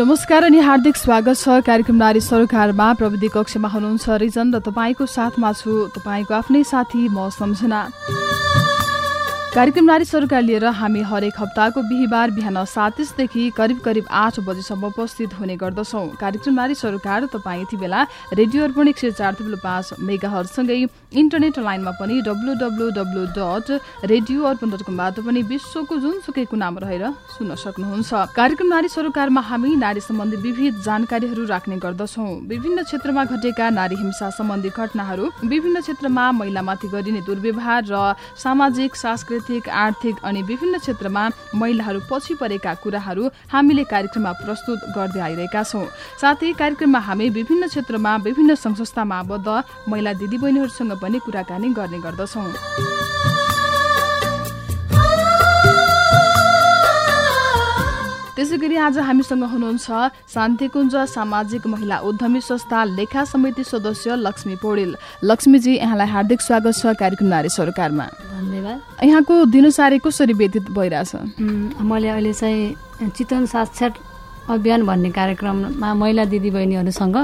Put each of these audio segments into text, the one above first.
नमस्कार अनि हार्दिक स्वागत छ कार्यक्रम नारी सरकारमा। प्रविधि कक्षमा हुनुहुन्छ रिजन र तपाईँको साथमा छु। तपाईँको आफ्नै साथी म सम्झना कार्यक्रम नारी सरकार लिएर हामी हरेक हप्ताको बिहिबार बिहान सात तिसदेखि करिब करिब आठ बजीसम्म उपस्थित हुने गर्दछौँ। कार्यक्रम नारी सरकार तपाईँ यति बेला रेडियो अर्पण एक सय चार थुप्रो पाँच मेगाहरूसँगै इन्टरनेट लाइनमा पनि W W W dot radio Arpan dot कमबाट पनि विश्वको जुनसुकै कुनामा रहेर सुन्न सक्नुहुन्छ। कार्यक्रम नारी सरकारमा हामी नारी सम्बन्धी विविध जानकारीहरू राख्ने गर्दछौँ। विभिन्न क्षेत्रमा घटेका नारी हिंसा सम्बन्धी घटनाहरू विभिन्न क्षेत्रमा महिलामाथि गरिने दुर्व्यवहार र सामाजिक सांस्कृतिक सांस्कृतिक आर्थिक अनि विभिन्न क्षेत्रमा महिलाहरू पछि परेका कुराहरू हामीले कार्यक्रममा प्रस्तुत गर्दै आइरहेका छौँ। साथै कार्यक्रममा हामी विभिन्न क्षेत्रमा विभिन्न संस्थामा आबद्ध महिला दिदीबहिनीहरूसँग पनि कुराकानी गर्ने गर्दछौँ। त्यसै गरी आज हामीसँग हुनुहुन्छ शान्तिकुञ्ज सामाजिक महिला उद्यमी संस्था लेखा समिति सदस्य लक्ष्मी पौडेल। लक्ष्मीजी यहाँलाई हार्दिक स्वागत छ कार्यक्रम नारी सरकारमा। यहाँको दिनसारी कसरी व्यतीत भइरहेछ? मैले अहिले चाहिँ चितवन साक्षर अभियान भन्ने कार्यक्रममा महिला दिदीबहिनीहरूसँग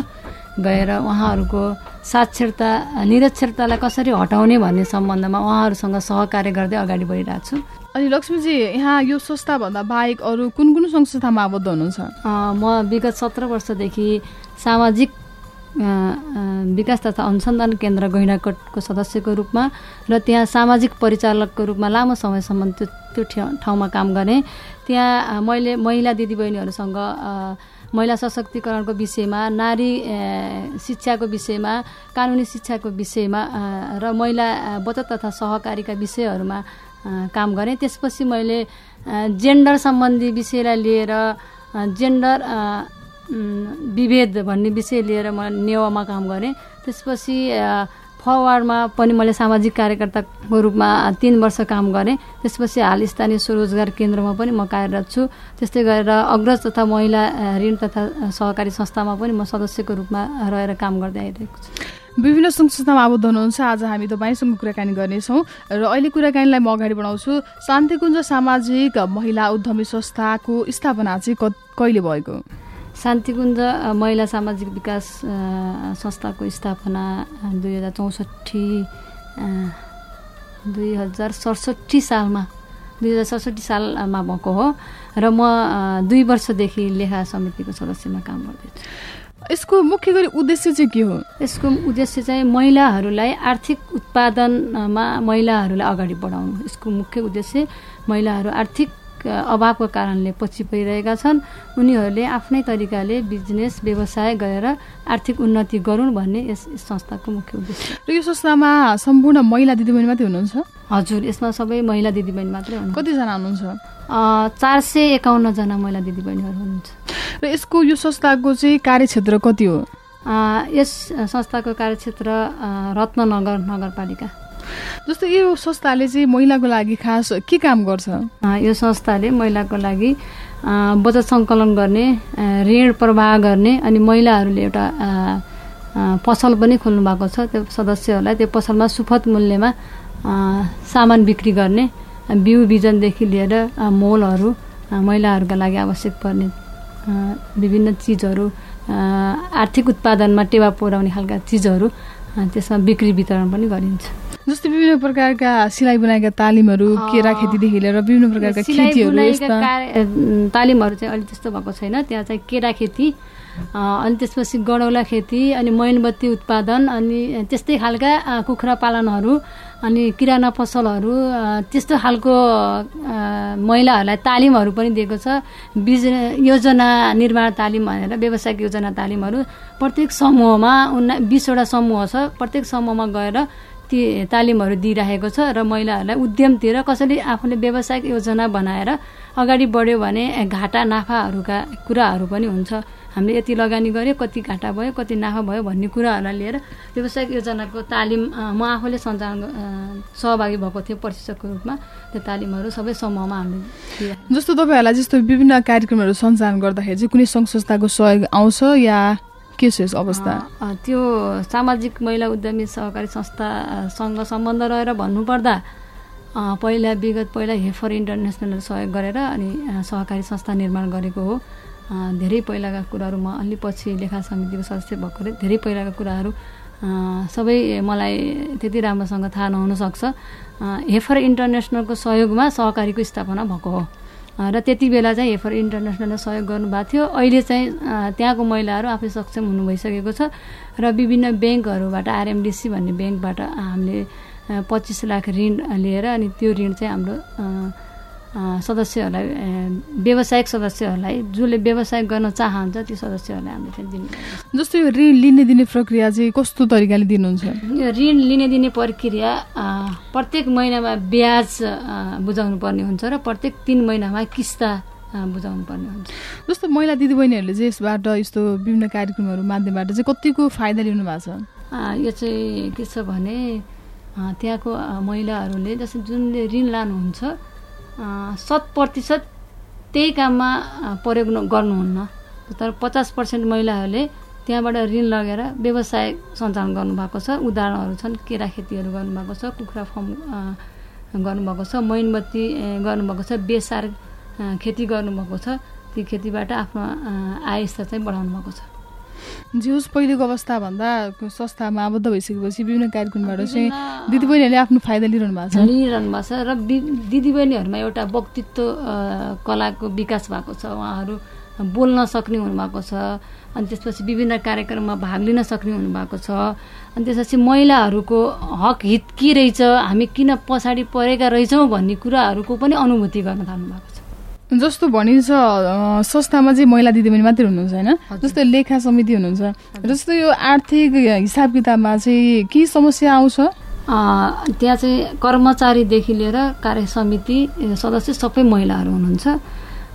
गएर उहाँहरूको साक्षरता निरक्षरतालाई कसरी हटाउने भन्ने सम्बन्धमा उहाँहरूसँग सहकार्य गर्दै अगाडि बढिरहेको छु। अनि लक्ष्मीजी यहाँ यो संस्थाभन्दा बाहेक अरू कुन कुन संस्थामा आबद्ध हुनुहुन्छ? म विगत सत्र वर्षदेखि सामाजिक विकास तथा अनुसन्धान केन्द्र गैँडाकोटको सदस्यको रूपमा र त्यहाँ सामाजिक परिचालकको रूपमा लामो समयसम्म त्यो त्यो ठाउँमा काम गरेँ त्यहाँ मैले महिला दिदीबहिनीहरूसँग महिला सशक्तिकरणको विषयमा नारी शिक्षाको विषयमा कानुनी शिक्षाको विषयमा र महिला बचत तथा सहकारीका विषयहरूमा काम गरेँ त्यसपछि मैले जेन्डर सम्बन्धी विषयलाई लिएर जेन्डर विभेद भन्ने विषय लिएर म नेवामा काम गरेँ। त्यसपछि फवार्डमा पनि मैले सामाजिक कार्यकर्ताको रूपमा तिन वर्ष काम गरेँ। त्यसपछि हाल स्थानीय स्वरोजगार केन्द्रमा पनि म कार्यरत छु। त्यस्तै गरेर अग्रज तथा महिला ऋण तथा सहकारी संस्थामा पनि म सदस्यको रूपमा रहेर काम गर्दै आइरहेको छु। विभिन्न सङ्घ संस्थामा आबद्ध हुनुहुन्छ। आज हामी तपाईँसँग कुराकानी गर्नेछौँ र अहिले कुराकानीलाई म अगाडि बढाउँछु। शान्तिकुञ्ज सामाजिक महिला उद्यमी संस्थाको स्थापना चाहिँ कहिले भएको? शान्तिकुञ्ज महिला सामाजिक विकास संस्थाको स्थापना दुई हजार चौसठी दुई हजार सडसठी सालमा दुई हजार सडसठी सालमा भएको हो र म दुई वर्षदेखि लेखा समितिको सदस्यमा काम गर्दैछु यसको मुख्य गरी उद्देश्य चाहिँ के हो? यसको उद्देश्य चाहिँ महिलाहरूलाई आर्थिक उत्पादनमा महिलाहरूलाई अगाडि बढाउनु यसको मुख्य उद्देश्य महिलाहरू आर्थिक अभावको कारणले पछि परिरहेका छन्। उनीहरूले आफ्नै तरिकाले बिजनेस व्यवसाय गरेर आर्थिक उन्नति गरून् भन्ने यस संस्थाको मुख्य उद्देश्य। र यो संस्थामा सम्पूर्ण महिला दिदीबहिनी मात्रै हुनुहुन्छ? हजुर यसमा सबै महिला दिदीबहिनी मात्रै हुनुहुन्छ। कतिजना हुनुहुन्छ? चार सय एकाउन्नजना महिला दिदीबहिनीहरू हुनुहुन्छ। र यसको यो संस्थाको चाहिँ कार्यक्षेत्र कति हो? यस संस्थाको कार्यक्षेत्र रत्ननगर नगरपालिका। जस्तो यो संस्थाले चाहिँ महिलाको लागि खास के काम गर्छ? यो संस्थाले महिलाको लागि बचत सङ्कलन गर्ने ऋण प्रवाह गर्ने अनि महिलाहरूले एउटा पसल पनि खोल्नु भएको छ। त्यो सदस्यहरूलाई त्यो पसलमा सुपथ मूल्यमा सामान बिक्री गर्ने बिउ बिजनदेखि लिएर मोलहरू महिलाहरूका लागि आवश्यक पर्ने विभिन्न चिजहरू आर्थिक उत्पादनमा टेवा पुर्याउने खालका चिजहरू त्यसमा बिक्री वितरण पनि गरिन्छ। जस्तै विभिन्न प्रकारका सिलाइ बुनाइका तालिमहरू केरा खेतीदेखि लिएर विभिन्न प्रकारका खेतीहरू तालिमहरू चाहिँ अहिले त्यस्तो भएको छैन। त्यहाँ चाहिँ केरा खेती अनि त्यसपछि गडौला खेती अनि मैनबत्ती उत्पादन अनि त्यस्तै खालका कुखुरा पालनहरू अनि किराना पसलहरू त्यस्तो खालको महिलाहरूलाई तालिमहरू पनि दिएको छ। बिज योजना निर्माण तालिम भनेर व्यावसायिक योजना तालिमहरू प्रत्येक समूहमा उन्ना बिसवटा समूह छ। प्रत्येक समूहमा गएर ती तालिमहरू दिइराखेको छ र महिलाहरूलाई उद्यमतिर कसरी आफूले व्यावसायिक योजना बनाएर अगाडि बढ्यो भने घाटा नाफाहरूका कुराहरू पनि हुन्छ। हामीले यति लगानी गऱ्यो कति घाटा भयो कति नाफा भयो भन्ने कुराहरूलाई लिएर व्यावसायिक योजनाको तालिम म आफूले सञ्चालन सहभागी भएको थियो प्रशिक्षकको रूपमा। त्यो तालिमहरू सबै समूहमा हामीले जस्तो तपाईँहरूलाई जस्तो विभिन्न कार्यक्रमहरू सञ्चालन गर्दाखेरि चाहिँ कुनै सङ्घ संस्थाको सहयोग आउँछ या के छ अवस्था? त्यो सामाजिक महिला उद्यमी सहकारी संस्थासँग सम्बन्ध रहेर भन्नुपर्दा पहिला विगत पहिला हेफर इन्टरनेसनल सहयोग गरेर अनि सहकारी संस्था निर्माण गरेको हो। धेरै पहिलाका कुराहरू म अलि पछि लेखा समितिको सदस्य भएकोले धेरै पहिलाका कुराहरू सबै मलाई त्यति राम्रोसँग थाहा नहुनसक्छ हेफर इन्टरनेसनलको सहयोगमा सहकारीको स्थापना भएको हो। र त्यति बेला चाहिँ हेफर इन्टरनेसनलले सहयोग गर्नुभएको थियो। अहिले चाहिँ त्यहाँको महिलाहरू आफै सक्षम हुनु भइसकेको छ र विभिन्न ब्याङ्कहरूबाट आरएमडिसी भन्ने ब्याङ्कबाट हामीले पच्चिस लाख ऋण लिएर अनि त्यो ऋण चाहिँ हाम्रो सदस्यहरूलाई व्यावसायिक सदस्यहरूलाई जसले व्यवसाय गर्न चाहन्छ त्यो सदस्यहरूलाई हामीले चाहिँ दिनु जस्तो यो ऋण लिने दिने प्रक्रिया चाहिँ कस्तो तरिकाले दिनुहुन्छ? यो ऋण लिने दिने प्रक्रिया प्रत्येक महिनामा ब्याज बुझाउनु पर्ने हुन्छ र प्रत्येक तिन महिनामा किस्ता बुझाउनु पर्ने हुन्छ। जस्तो महिला दिदीबहिनीहरूले चाहिँ यसबाट यस्तो विभिन्न कार्यक्रमहरू माध्यमबाट चाहिँ कतिको फाइदा लिनु भएको छ? यो चाहिँ के छ भने त्यहाँको महिलाहरूले जस्तै जुनले ऋण लानुहुन्छ शत प्रतिशत त्यही काममा प्रयोग गर्नुहुन्न। तर पचास पर्सेन्ट महिलाहरूले त्यहाँबाट ऋण लगेर व्यवसाय सञ्चालन गर्नुभएको छ। उदाहरणहरू छन् केरा खेतीहरू गर्नुभएको छ कुखुरा फर्म गर्नुभएको छ मैनबत्ती गर्नुभएको छ बेसार खेती गर्नुभएको छ। ती खेतीबाट आफ्नो आय स्तर चाहिँ बढाउनु भएको छ। जे होस् पहिलेको अवस्थाभन्दा संस्थामा आबद्ध भइसकेपछि विभिन्न कार्यक्रमबाट चाहिँ दिदीबहिनीहरूले आफ्नो फाइदा लिइरहनु भएको छ। लिइरहनु भएको छ र दिदीबहिनीहरूमा एउटा व्यक्तित्व कलाको विकास भएको छ। उहाँहरू बोल्न सक्ने हुनुभएको छ। अनि त्यसपछि विभिन्न कार्यक्रममा भाग लिन सक्ने हुनुभएको छ। अनि त्यसपछि महिलाहरूको हक हित के रहेछ? हामी किन पछाडि परेका रहेछौँ भन्ने कुराहरूको पनि अनुभूति गर्न थाल्नु भएको छ। जस्तो भनिन्छ संस्थामा चाहिँ महिला दिदीबहिनी मात्रै हुनुहुन्छ होइन? जस्तो लेखा समिति हुनुहुन्छ। जस्तो यो आर्थिक हिसाब किताबमा चाहिँ के समस्या आउँछ? त्यहाँ चाहिँ कर्मचारीदेखि लिएर कार्य समिति सदस्य सबै महिलाहरू हुनुहुन्छ।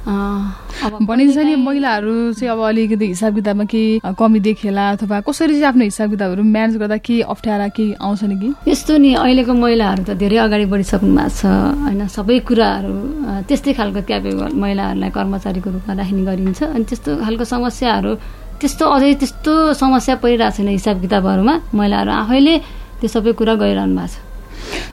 भनिन्छ नि महिलाहरू चाहिँ अब अलिकति हिसाब किताबमा केही कमी देखेला अथवा कसरी चाहिँ आफ्नो हिसाब किताबहरू म्यानेज गर्दा के अप्ठ्यारा केही आउँछ नि कि? यस्तो नि अहिलेको महिलाहरू त धेरै अगाडि बढिसक्नु भएको छ होइन? सबै कुराहरू त्यस्तै खालको क्यापेबल महिलाहरूलाई कर्मचारीको रूपमा राख्ने गरिन्छ। अनि त्यस्तो खालको समस्याहरू त्यस्तो अझै त्यस्तो समस्या परिरहेको छैन हिसाब किताबहरूमा। महिलाहरू आफैले त्यो सबै कुरा गरिरहनु भएको छ।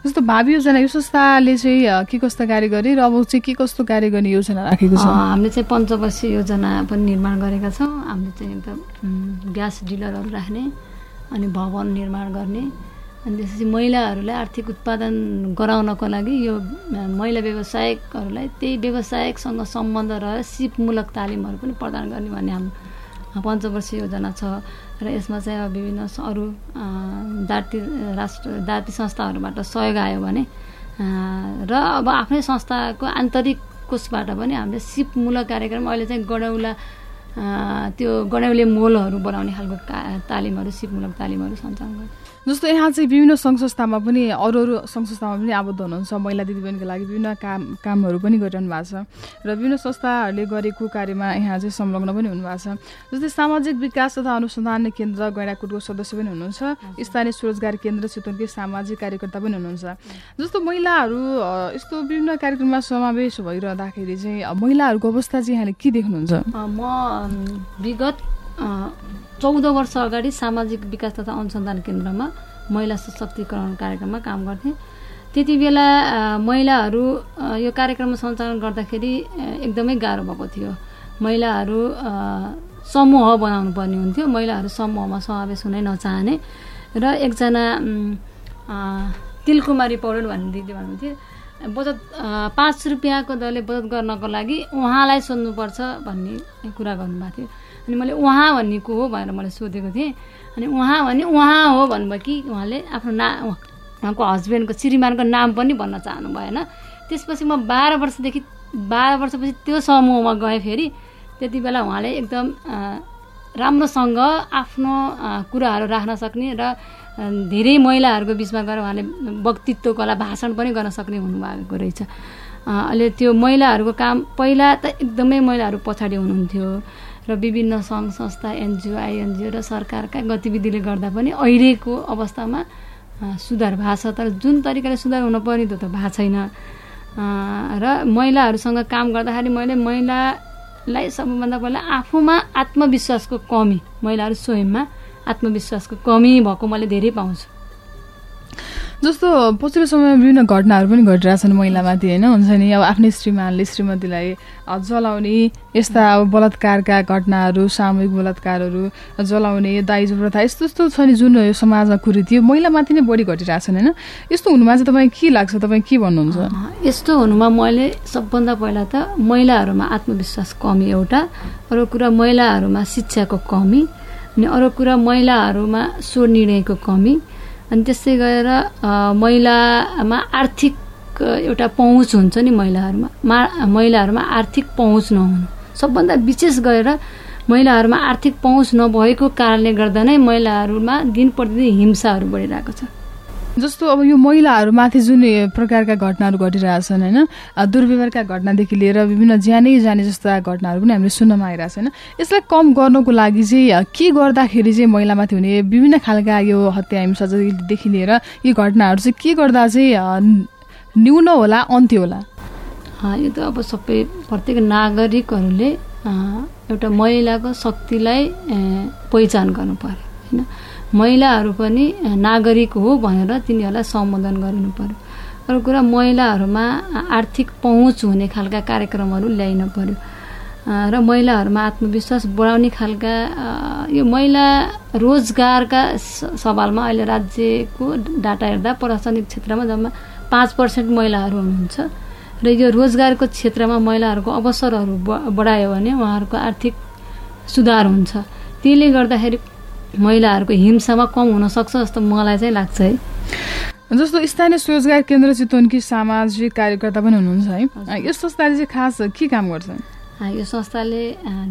जस्तो भावी योजना यो संस्थाले चाहिँ के कस्तो कार्य गरे र अब चाहिँ के कस्तो कार्य गर्ने योजना राखेको छ? हामीले चाहिँ पञ्चवर्षीय योजना पनि निर्माण गरेका छौँ। हामीले चाहिँ एकदम ग्यास डिलरहरू राख्ने अनि भवन निर्माण गर्ने। अनि त्यसपछि महिलाहरूलाई आर्थिक उत्पादन गराउनको लागि यो महिला व्यवसायिकहरूलाई त्यही व्यवसायिकसँग सम्बन्ध रहेर सिपमूलक तालिमहरू पनि प्रदान गर्ने भन्ने हाम्रो पञ्चवर्षीय योजना छ र यसमा चाहिँ अब विभिन्न अरू जाति राष्ट्र जाति संस्थाहरूबाट सहयोग आयो भने र अब आफ्नै संस्थाको आन्तरिक कोषबाट पनि हामीले सिपमूलक कार्यक्रम अहिले चाहिँ गडौला त्यो गडौले मोलहरू बनाउने खालको तालिमहरू सिपमूलक तालिमहरू सञ्चालन गर्छ। जस्तो यहाँ चाहिँ विभिन्न सङ्घ संस्थामा पनि अरू अरू सङ्घ संस्थामा पनि आबद्ध हुनुहुन्छ महिला दिदीबहिनीको लागि विभिन्न काम कामहरू पनि गरिरहनु भएको छ। र विभिन्न संस्थाहरूले गरेको कार्यमा यहाँ चाहिँ संलग्न पनि हुनुभएको छ। जस्तै सामाजिक विकास तथा अनुसन्धान केन्द्र गैँडाकोटको सदस्य पनि हुनुहुन्छ। स्थानीय स्वरोजगार केन्द्र चितवनकै सामाजिक कार्यकर्ता पनि हुनुहुन्छ। जस्तो महिलाहरू यस्तो विभिन्न कार्यक्रममा समावेश भइरहँदाखेरि चाहिँ महिलाहरूको अवस्था चाहिँ यहाँले के देख्नुहुन्छ? म विगत चौध वर्ष अगाडि सामाजिक विकास तथा अनुसन्धान केन्द्रमा महिला सशक्तिकरण कार्यक्रममा काम गर्थेँ। त्यति बेला महिलाहरू यो कार्यक्रम सञ्चालन गर्दाखेरि एकदमै गाह्रो भएको थियो। महिलाहरू समूह बनाउनु पर्ने हुन्थ्यो। महिलाहरू समूहमा समावेश हुनै नचाहने र एकजना तिलकुमारी पौडेल भन्ने दिदी भन्नुहुन्थ्यो बचत पाँच रुपियाँको दरले बचत गर्नको लागि उहाँलाई सोध्नुपर्छ भन्ने कुरा गर्नुभएको थियो। अनि मैले उहाँ भन्ने को हो भनेर मैले सोधेको थिएँ। अनि उहाँ भने उहाँ हो भन्नुभयो कि उहाँले आफ्नो ना उहाँको हस्बेन्डको श्रीमानको नाम पनि भन्न चाहनु भएन। त्यसपछि म बाह्र वर्षदेखि बाह्र वर्षपछि त्यो समूहमा गएँ फेरि। त्यति बेला उहाँले एकदम राम्रोसँग आफ्नो कुराहरू राख्न सक्ने र धेरै महिलाहरूको बिचमा गएर उहाँले वक्तित्व कला भाषण पनि गर्न सक्ने हुनुभएको रहेछ। अहिले त्यो महिलाहरूको काम पहिला त एकदमै महिलाहरू पछाडि हुनुहुन्थ्यो। र विभिन्न सङ्घ संस्था एनजिओ आइएनजिओ र सरकारका गतिविधिले गर्दा पनि अहिलेको अवस्थामा सुधार भएको छ। तर जुन तरिकाले सुधार हुनुपर्ने त्यो त भएको छैन। र महिलाहरूसँग काम गर्दाखेरि मैले महिलालाई सबैभन्दा पहिला आफूमा आत्मविश्वासको कमी महिलाहरू स्वयंमा आत्मविश्वासको कमी भएको मैले धेरै पाउँछु। जस्तो पछिल्लो समयमा विभिन्न घटनाहरू पनि घटिरहेछन् महिलामाथि होइन? हुन्छ नि? अब आफ्नै श्रीमानले श्रीमतीलाई जलाउने यस्ता अब बलात्कारका घटनाहरू सामूहिक बलात्कारहरू जलाउने दाइजो प्रथा यस्तो यस्तो छ नि जुन यो समाजमा कुरीति यो महिलामाथि नै बढी घटिरहेछन् होइन? यस्तो हुनुमा चाहिँ तपाईँ के लाग्छ? तपाईँ के भन्नुहुन्छ? यस्तो हुनुमा मैले सबभन्दा पहिला त महिलाहरूमा आत्मविश्वास कमी एउटा अरू कुरा महिलाहरूमा शिक्षाको कमी अनि अरू कुरा महिलाहरूमा निर्णयको कमी अनि त्यस्तै गरेर महिलामा आर्थिक एउटा पहुँच हुन्छ नि महिलाहरूमा। मा महिलाहरूमा आर्थिक पहुँच नहुनु। सबभन्दा विशेष गरेर महिलाहरूमा आर्थिक पहुँच नभएको कारणले गर्दा नै महिलाहरूमा दिन प्रतिदिन हिंसाहरू बढिरहेको छ। जस्तो अब यो महिलाहरूमाथि जुन प्रकारका घटनाहरू घटिरहेछन् होइन दुर्व्यवहारका घटनादेखि लिएर विभिन्न ज्यानै जाने जस्ता घटनाहरू पनि हामीले सुन्नमा आइरहेको छ होइन। यसलाई कम गर्नको लागि चाहिँ के गर्दाखेरि चाहिँ महिलामाथि हुने विभिन्न खालका यो हत्या हिंसादेखि लिएर यो घटनाहरू चाहिँ के गर्दा चाहिँ न्यून होला अन्त्य होला? यो त अब सबै प्रत्येक नागरिकहरूले एउटा महिलाको शक्तिलाई पहिचान गर्नु पर्यो होइन। महिलाहरू पनि नागरिक हो भनेर तिनीहरूलाई सम्बोधन गरिनु पर्यो। अरू कुरा महिलाहरूमा आर्थिक पहुँच हुने खालका कार्यक्रमहरू ल्याइन पर्यो। र महिलाहरूमा आत्मविश्वास बढाउने खालका यो महिला रोजगारका सवालमा अहिले राज्यको डाटा हेर्दा प्रशासनिक क्षेत्रमा जम्मा पाँच पर्सेन्ट महिलाहरू हुनुहुन्छ। र यो रोजगारको क्षेत्रमा महिलाहरूको अवसरहरू बढायो भने उहाँहरूको आर्थिक सुधार हुन्छ। त्यसले गर्दाखेरि महिलाहरूको हिंसामा कम हुनसक्छ जस्तो मलाई चाहिँ लाग्छ है। जस्तो स्थानीय स्वरोजगार केन्द्र चितवनकी सामाजिक कार्यकर्ता पनि हुनुहुन्छ है। यो संस्थाले चाहिँ खास के काम गर्छ? यो संस्थाले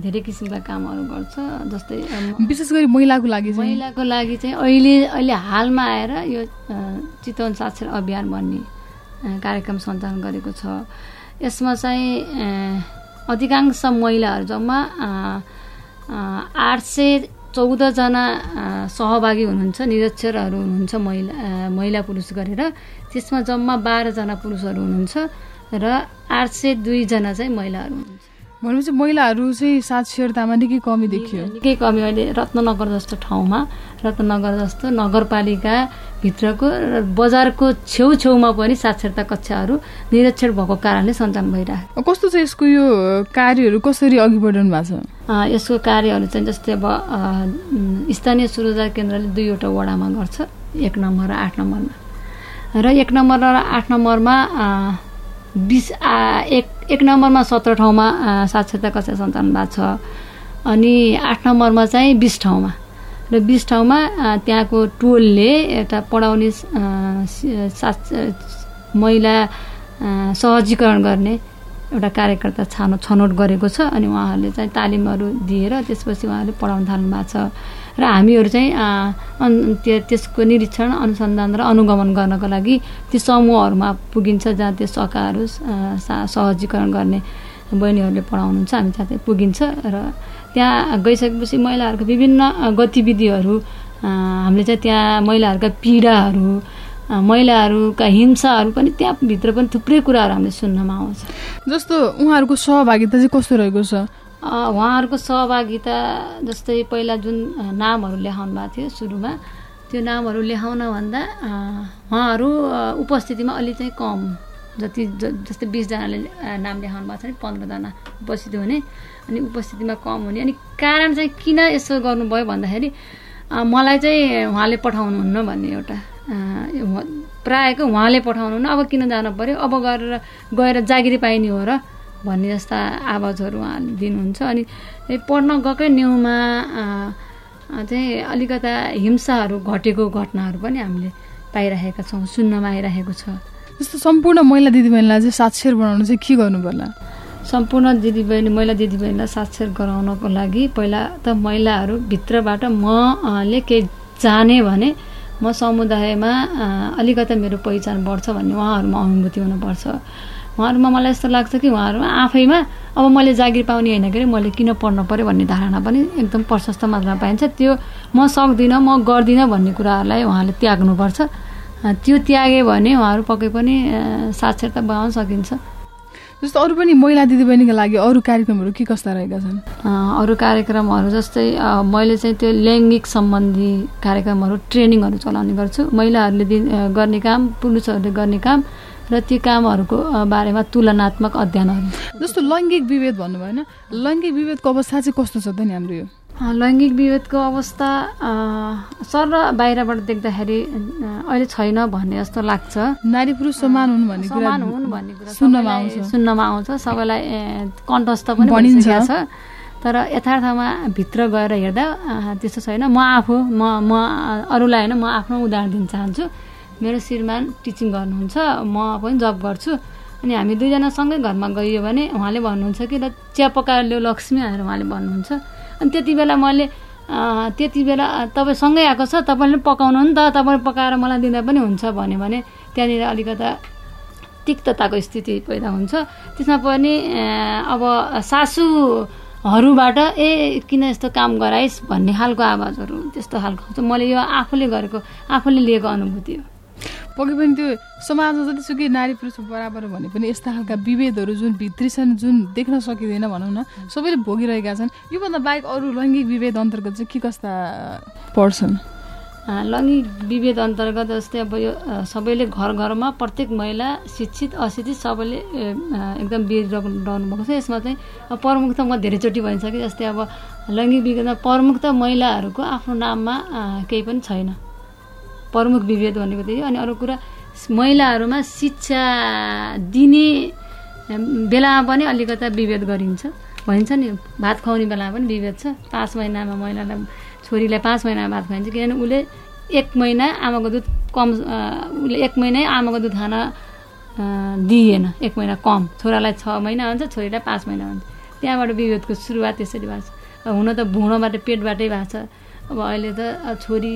धेरै किसिमका कामहरू गर्छ जस्तै विशेष गरी महिलाको लागि महिलाको लागि चाहिँ अहिले अहिले हालमा आएर यो चितवन साक्षर अभियान भन्ने कार्यक्रम सञ्चालन गरेको छ। यसमा चाहिँ अधिकांश महिलाहरू जम्मा आठ सय चौधजना सहभागी हुनुहुन्छ निरक्षरहरू हुनुहुन्छ महिला महिला पुरुष गरेर। त्यसमा जम्मा बाह्रजना पुरुषहरू हुनुहुन्छ र आठ सय दुईजना चाहिँ महिलाहरू हुनुहुन्छ। भनेपछि महिलाहरू चाहिँ साक्षरतामा निकै कमी देखियो। निकै कमी अहिले रत्ननगर जस्तो ठाउँमा रत्ननगर जस्तो नगरपालिका भित्रको बजारको छेउछेउमा पनि साक्षरता कक्षाहरू निरक्षर भएको कारणले सञ्चालन भइरहेको कस्तो छ यसको यो कार्यहरू कसरी अघि बढाउनु भएको छ? यसको कार्यहरू चाहिँ जस्तै अब स्थानीय स्वरोजगार केन्द्रले दुईवटा वडामा गर्छ एक नम्बर र आठ नम्बरमा। र एक नम्बर र आठ नम्बरमा बिस एक एक नम्बरमा सत्र ठाउँमा साक्षरता कक्षा सञ्चालन भएको छ। अनि आठ नम्बरमा चाहिँ बिस ठाउँमा। र बिस ठाउँमा त्यहाँको टोलले एउटा पढाउने महिला सहजीकरण गर्ने एउटा कार्यकर्ता छानो छनौट गरेको छ। अनि उहाँहरूले चाहिँ तालिमहरू दिएर त्यसपछि उहाँहरूले पढाउन थाल्नु भएको छ। र हामीहरू चाहिँ त्यसको निरीक्षण अनुसन्धान र अनुगमन गर्नको लागि ती समूहहरूमा पुगिन्छ जहाँ त्यो सकाहरू सहजीकरण गर्ने बहिनीहरूले पढाउनुहुन्छ हामी त्यहाँ पुगिन्छ र त्यहाँ गइसकेपछि महिलाहरूको विभिन्न गतिविधिहरू हामीले चाहिँ त्यहाँ महिलाहरूका पीडाहरू महिलाहरूका हिंसाहरू पनि त्यहाँभित्र पनि थुप्रै कुराहरू हामीले सुन्नमा आउँछ। जस्तो उहाँहरूको सहभागिता चाहिँ कस्तो रहेको छ? उहाँहरूको सहभागिता जस्तै पहिला जुन नामहरू लेखाउनु भएको थियो सुरुमा त्यो नामहरू लेखाउनभन्दा उहाँहरू उपस्थितिमा अलि चाहिँ कम जति जस्तै बिसजनाले नाम लेखाउनु भएको छ नि पन्ध्रजना उपस्थित हुने अनि उपस्थितिमा कम हुने। अनि कारण चाहिँ किन यसो गर्नुभयो भन्दाखेरि मलाई चाहिँ उहाँले पठाउनुहुन्न भन्ने एउटा प्रायःको उहाँले पठाउनुहुन्न। अब किन जानु पऱ्यो अब गरेर गएर जागिरी पाइने हो र भन्ने जस्ता आवाजहरू दिनुहुन्छ। अनि पढ्न गएकै न्युमा चाहिँ अलिकता हिंसाहरू घटेको घटनाहरू पनि हामीले पाइरहेका छौँ सुन्नमा आइरहेको छ। जस्तो सम्पूर्ण महिला दिदीबहिनीलाई चाहिँ साक्षर बनाउनु चाहिँ के गर्नु पर्ला सम्पूर्ण दिदीबहिनी महिला दिदीबहिनीलाई साक्षर गराउनको लागि पहिला त महिलाहरू भित्रबाट मले केही जाने भने म समुदायमा अलिकता मेरो पहिचान बढ्छ भन्ने उहाँहरूमा अनुभूति हुनुपर्छ। उहाँहरूमा मलाई यस्तो लाग्छ कि उहाँहरूमा आफैमा अब मैले जागिर पाउने होइन कि मैले किन पढ्नु पऱ्यो भन्ने धारणा पनि एकदम प्रशस्त मात्रामा पाइन्छ। त्यो म सक्दिनँ म गर्दिनँ भन्ने कुराहरूलाई उहाँले त्याग्नुपर्छ। त्यो त्याग्यो भने उहाँहरू पक्कै पनि साक्षरता बनाउन सकिन्छ। जस्तो अरू पनि महिला दिदीबहिनीको लागि अरू कार्यक्रमहरू के कस्ता रहेका छन्? अरू कार्यक्रमहरू जस्तै मैले चाहिँ त्यो लैङ्गिक सम्बन्धी कार्यक्रमहरू ट्रेनिङहरू चलाउने गर्छु। महिलाहरूले गर्ने काम पुरुषहरूले गर्ने काम र ती कामहरूको बारेमा तुलनात्मक अध्ययनहरू। जस्तो लैङ्गिक विभेद भन्नुभयो होइन लैङ्गिक विभेदको अवस्था चाहिँ कस्तो छ त नि हाम्रो यो? लैङ्गिक विभेदको अवस्था सर र बाहिरबाट देख्दाखेरि अहिले छैन भन्ने जस्तो लाग्छ। नारी पुरुष समान हुन् भन्ने समान हुन् भन्ने कुरा सुन्नमा आउँछ। सुन्नमा आउँछ सबैलाई कण्ठस्थ पनि भनिन्छ। छ। तर यथार्थमा भित्र गएर हेर्दा त्यस्तो छैन। म आफू म म अरूलाई होइन म आफ्नो उदाहरण दिन चाहन्छु। मेरो श्रीमान टिचिङ गर्नुहुन्छ म पनि जब गर्छु। अनि हामी दुईजना सँगै घरमा गइयो भने उहाँले भन्नुहुन्छ कि ल चिया पकाएर ल्याउ लक्ष्मी भनेर उहाँले भन्नुहुन्छ। अनि त्यति बेला मैले त्यति बेला तपाईँ सँगै आएको छ तपाईँले पकाउनु नि त तपाईँले पकाएर मलाई दिँदा पनि हुन्छ भन्यो भने त्यहाँनिर अलिकता तिक्तताको स्थिति पैदा हुन्छ। त्यसमा पनि अब सासूहरूबाट ए किन यस्तो काम गराइस् भन्ने खालको आवाजहरू त्यस्तो खालको मैले यो आफूले गरेको आफूले लिएको अनुभूति हो। पक्कै पनि त्यो समाजमा जतिसुकै नारी पुरुष बराबर भने पनि यस्ता खालका विभेदहरू जुन भित्री छन् जुन देख्न सकिँदैन भनौँ न सबैले भोगिरहेका छन्। योभन्दा बाहेक अरू लैङ्गिक विभेद अन्तर्गत चाहिँ के कस्ता पर्छन्? लैङ्गिक विभेद अन्तर्गत जस्तै अब यो सबैले घर घरमा प्रत्येक महिला शिक्षित अशिक्षित सबैले एकदम रहनु भएको छ। यसमा चाहिँ प्रमुख त म धेरैचोटि भनिसकेँ जस्तै अब लैङ्गिक विभेदमा प्रमुख त महिलाहरूको आफ्नो नाममा केही पनि छैन। प्रमुख विभेद भनेको त्यही अनि अरू कुरा महिलाहरूमा शिक्षा दिने बेलामा पनि अलिकता विभेद गरिन्छ। भनिन्छ नि भात खुवाउने बेलामा पनि विभेद छ। पाँच महिनामा महिलालाई छोरीलाई पाँच महिनामा भात खुवाइन्छ। किनभने उसले एक महिना आमाको दुध कम उसले एक महिनै आमाको दुध खान दिएन। एक महिना कम। छोरालाई छ महिना हुन्छ छोरीलाई पाँच महिना हुन्छ। त्यहाँबाट विभेदको सुरुवात त्यसरी भएको छ। हुन त भुँडोबाट पेटबाटै भएको छ। अब अहिले त छोरी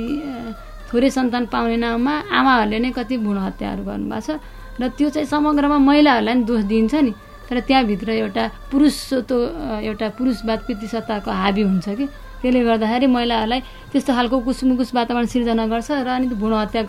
थोरै सन्तान पाउने नाउँमा आमाहरूले नै कति भ्रूण हत्याहरू गर्नुभएको छ र त्यो चाहिँ समग्रमा महिलाहरूलाई नि दोष दिन्छ नि। तर त्यहाँभित्र एउटा पुरुष त एउटा पुरुषवाद पितृसत्ताको हाबी हुन्छ कि? त्यसले गर्दाखेरि महिलाहरूलाई त्यस्तो खालको कुसमुकुस वातावरण सिर्जना गर्छ र अनि भ्रूण हत्या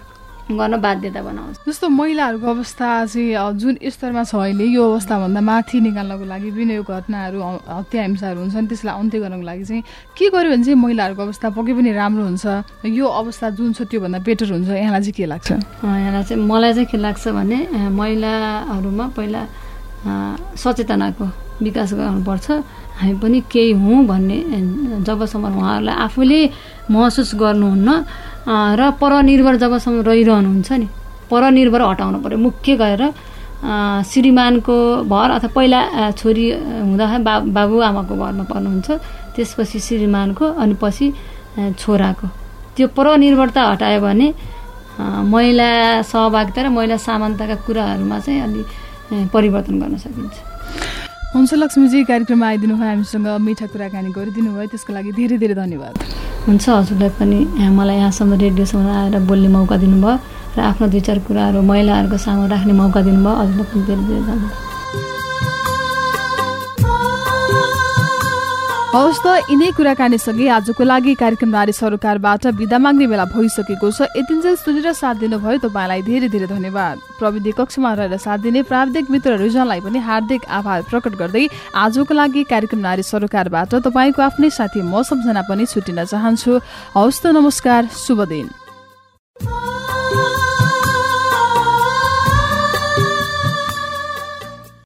गर्न बाध्यता बनाउँछ। जस्तो महिलाहरूको अवस्था चाहिँ जुन स्तरमा छ अहिले यो अवस्थाभन्दा माथि निकाल्नको लागि विभिन्न यो घटनाहरू हत्या हिंसाहरू हुन्छन् त्यसलाई अन्त्य गर्नको लागि चाहिँ के गर्यो भने चाहिँ महिलाहरूको अवस्था पक्कै पनि राम्रो हुन्छ यो अवस्था जुन छ त्योभन्दा बेटर हुन्छ यहाँलाई चाहिँ के लाग्छ? यहाँलाई चाहिँ मलाई चाहिँ के लाग्छ भने महिलाहरूमा पहिला सचेतनाको विकास गर्नुपर्छ हामी पनि केही हौँ भन्ने जबसम्म उहाँहरूलाई आफूले महसुस गर्नुहुन्न र परनिर्भर जबसम्म रहिरहनुहुन्छ नि। परनिर्भर हटाउनु पऱ्यो मुख्य गरेर श्रीमानको भर अथवा पहिला छोरी हुँदाखेरि बा बाबुआमाको भरमा पर्नुहुन्छ। त्यसपछि श्रीमानको अनि पछि छोराको। त्यो परनिर्भरता हटायो भने महिला सहभागिता र महिला सामानताका कुराहरूमा चाहिँ अलि परिवर्तन गर्न सकिन्छ। हुन्छ लक्ष्मीजी कार्यक्रममा आइदिनु भयो हामीसँग मिठा कुराकानी गरिदिनु भयो त्यसको लागि धेरै धेरै धन्यवाद। हुन्छ हजुरलाई पनि मलाई यहाँसम्म रेडियोसम्म आएर बोल्ने मौका दिनुभयो र आफ्नो दुई चार कुराहरू महिलाहरूको सामु राख्ने मौका दिनुभयो। हजुरलाई पनि धेरै धेरै धन्यवाद। हवस् त यिनै कुराकानीसँगै आजको लागि कार्यक्रम नारी सरकारबाट विदा माग्ने बेला भइसकेको छ। यतिन्जेल सुनेर साथ दिनुभयो तपाईँलाई धेरै धेरै धन्यवाद। प्रविधि कक्षमा रहेर साथ दिने प्राविधिक मित्र रिजनलाई पनि हार्दिक आभार प्रकट गर्दै आजको लागि कार्यक्रम नारी सरकारबाट तपाईँको आफ्नै साथी म सम्झना पनि छुटिन चाहन्छु। हवस् त नमस्कार शुभ दिन।